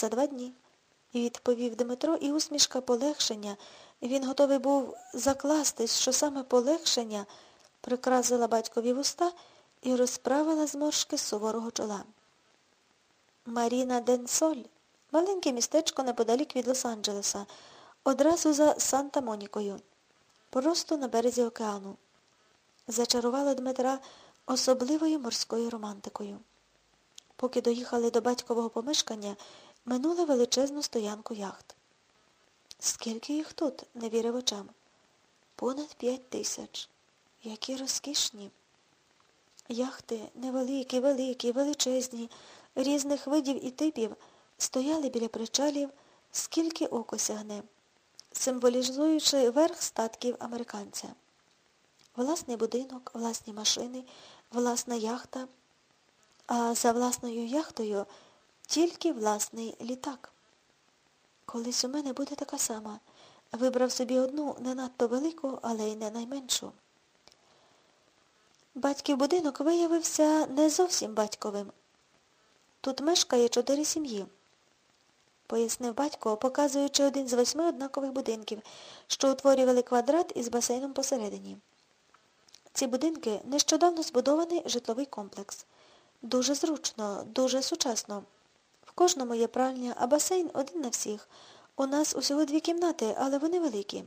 За два дні, відповів Дмитро, і усмішка полегшення. Він готовий був закластись, що саме полегшення прикрасила батькові вуста і розправила зморшки суворого чола. Маріна Денсоль, маленьке містечко неподалік від Лос-Анджелеса, одразу за Санта-Монікою, просто на березі океану. Зачарувала Дмитра особливою морською романтикою. Поки доїхали до батькового помешкання, минули величезну стоянку яхт. Скільки їх тут, не вірив очам? Понад п'ять тисяч. Які розкішні. Яхти невеликі, великі, величезні, різних видів і типів стояли біля причалів, скільки око сягне, символізуючи верх статків американця. Власний будинок, власні машини, власна яхта, а за власною яхтою тільки власний літак. Колись у мене буде така сама. Вибрав собі одну не надто велику, але й не найменшу. Батьків будинок виявився не зовсім батьковим. Тут мешкає чотири сім'ї, пояснив батько, показуючи один з восьми однакових будинків, що утворювали квадрат із басейном посередині. Ці будинки нещодавно збудований житловий комплекс. Дуже зручно, дуже сучасно. Кожному є пральня, а басейн один на всіх. У нас усього дві кімнати, але вони великі.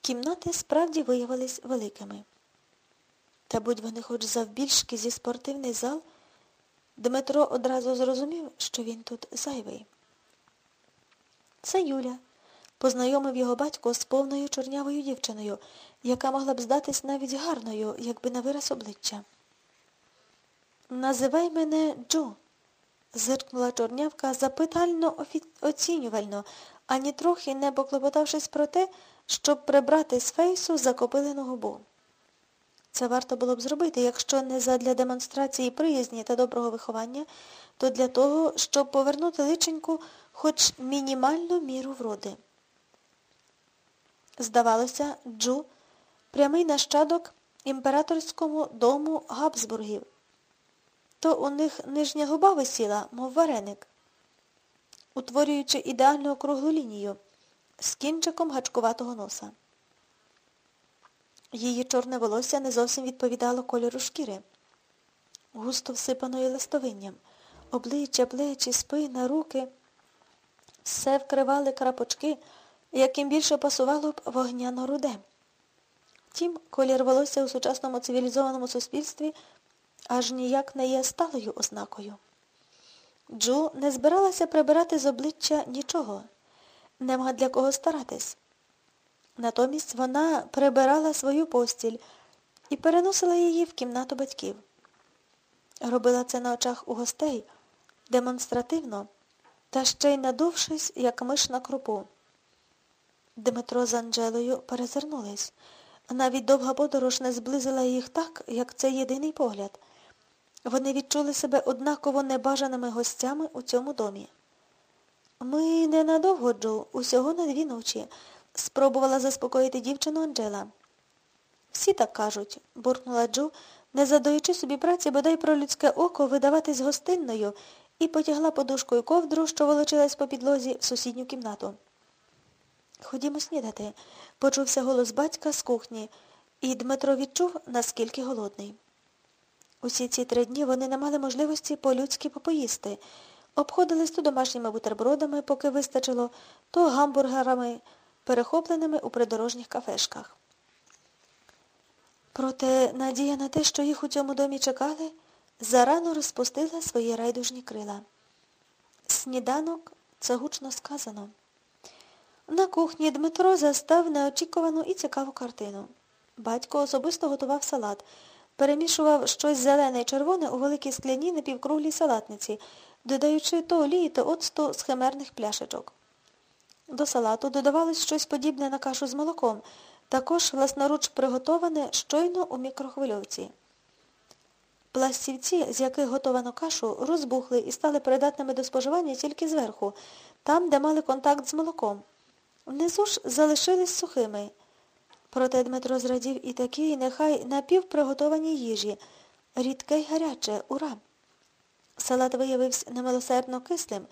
Кімнати справді виявились великими. Та будь вони хоч завбільшки зі спортивний зал, Дмитро одразу зрозумів, що він тут зайвий. Це Юля. Познайомив його батько з повною чорнявою дівчиною, яка могла б здатись навіть гарною, якби на вираз обличчя. Називай мене Джо, зиркнула чорнявка запитально оцінювально, ані трохи не поклопотавшись про те, щоб прибрати з фейсу закопилену губу. Це варто було б зробити, якщо не задля демонстрації приязні та доброго виховання, то для того, щоб повернути личеньку хоч мінімальну міру вроди. Здавалося, Джу прямий нащадок імператорському дому Габсбургів. То у них нижня губа висіла, мов вареник, утворюючи ідеальну округлу лінію з кінчиком гачкуватого носа. Її чорне волосся не зовсім відповідало кольору шкіри, густо всипаної листовинням, обличчя, плечі, спина, руки. Все вкривали крапочки, яким більше пасувало б вогняно руде. Втім, колір волосся у сучасному цивілізованому суспільстві аж ніяк не є сталою ознакою. Джу не збиралася прибирати з обличчя нічого, нема для кого старатись. Натомість вона прибирала свою постіль і переносила її в кімнату батьків. Робила це на очах у гостей демонстративно та ще й надувшись, як миш на крупу. Дмитро з Анджелою перезирнулись. Навіть довга подорож не зблизила їх так, як це єдиний погляд. Вони відчули себе однаково небажаними гостями у цьому домі. Ми ненадовго, Джо, усього на дві ночі. Спробувала заспокоїти дівчину Анджела. Всі так кажуть, буркнула Джу, не задаючи собі праці бодай про людське око видаватись гостинною, і потягла подушкою ковдру, що волочилась по підлозі, в сусідню кімнату. Ходімо снідати, почувся голос батька з кухні, і Дмитро відчув, наскільки голодний. Усі ці три дні вони не мали можливості по-людськи попоїсти. Обходились то домашніми бутербродами, поки вистачило, то гамбургерами, перехопленими у придорожніх кафешках. Проте надія на те, що їх у цьому домі чекали, зарано розпустила свої райдужні крила. Сніданок це гучно сказано. На кухні Дмитро застав неочікувану і цікаву картину. Батько особисто готував салат, перемішував щось зелене і червоне у великій скляні напівкруглій салатниці, додаючи то олії, то оцту з химерних пляшечок. До салату додавалось щось подібне на кашу з молоком, також власноруч приготоване щойно у мікрохвильовці. Пластівці, з яких готовано кашу, розбухли і стали придатними до споживання тільки зверху, там, де мали контакт з молоком. Внизу ж залишились сухими. Проте Дмитро зрадів і такий, нехай напівприготовані їжі. Рідке й гаряче, ура! Салат виявився немилосердно кислим,